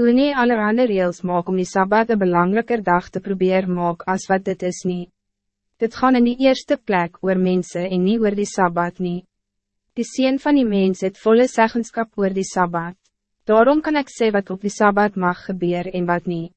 Je wil nie allerhande reels maak om die Sabbat een belangrijker dag te proberen maak als wat dit is niet. Dit gaan in die eerste plek oor mensen en niet oor die Sabbat niet. Die sien van die mens het volle zeggenschap oor die Sabbat. Daarom kan ik zeggen wat op die Sabbat mag gebeuren en wat niet.